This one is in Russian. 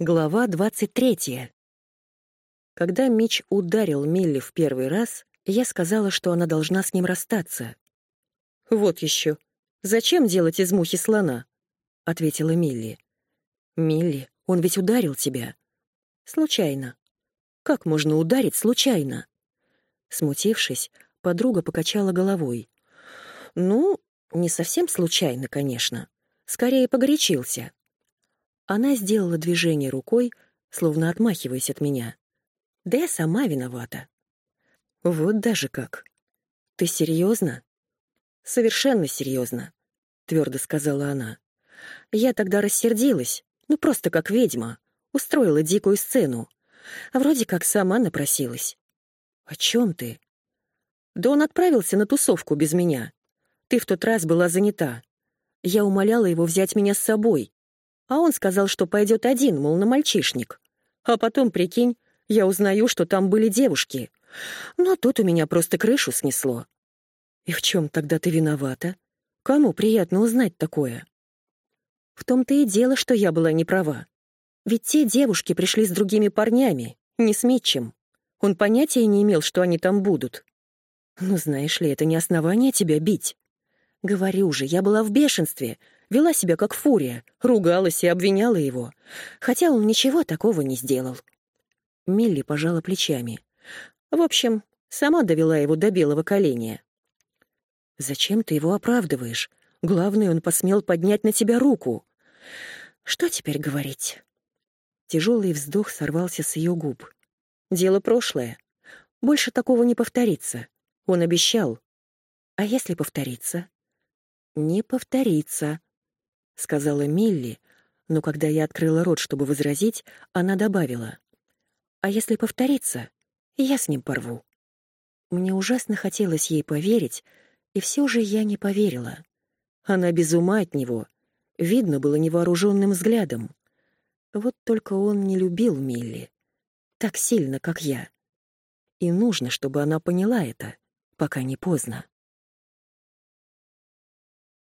Глава 23. Когда Мич ударил Милли в первый раз, я сказала, что она должна с ним расстаться. «Вот еще. Зачем делать из мухи слона?» — ответила Милли. «Милли, он ведь ударил тебя». «Случайно». «Как можно ударить случайно?» Смутившись, подруга покачала головой. «Ну, не совсем случайно, конечно. Скорее погорячился». Она сделала движение рукой, словно отмахиваясь от меня. Да я сама виновата. Вот даже как. Ты серьезно? Совершенно серьезно, твердо сказала она. Я тогда рассердилась, ну просто как ведьма, устроила дикую сцену. А вроде как сама напросилась. О чем ты? Да он отправился на тусовку без меня. Ты в тот раз была занята. Я умоляла его взять меня с собой, а он сказал, что пойдет один, мол, на мальчишник. А потом, прикинь, я узнаю, что там были девушки. Но тут у меня просто крышу снесло. И в чем тогда ты виновата? Кому приятно узнать такое? В том-то и дело, что я была не права. Ведь те девушки пришли с другими парнями, не с Митчем. Он понятия не имел, что они там будут. Ну, знаешь ли, это не основание тебя бить. Говорю же, я была в бешенстве, Вела себя как фурия, ругалась и обвиняла его, хотя он ничего такого не сделал. Милли пожала плечами. В общем, сама довела его до белого коленя. «Зачем ты его оправдываешь? Главное, он посмел поднять на тебя руку. Что теперь говорить?» Тяжелый вздох сорвался с ее губ. «Дело прошлое. Больше такого не повторится. Он обещал. А если повторится?» «Не повторится», — сказала Милли, но когда я открыла рот, чтобы возразить, она добавила. «А если повторится, я с ним порву». Мне ужасно хотелось ей поверить, и все же я не поверила. Она без ума от него, видно было невооруженным взглядом. Вот только он не любил Милли так сильно, как я. И нужно, чтобы она поняла это, пока не поздно.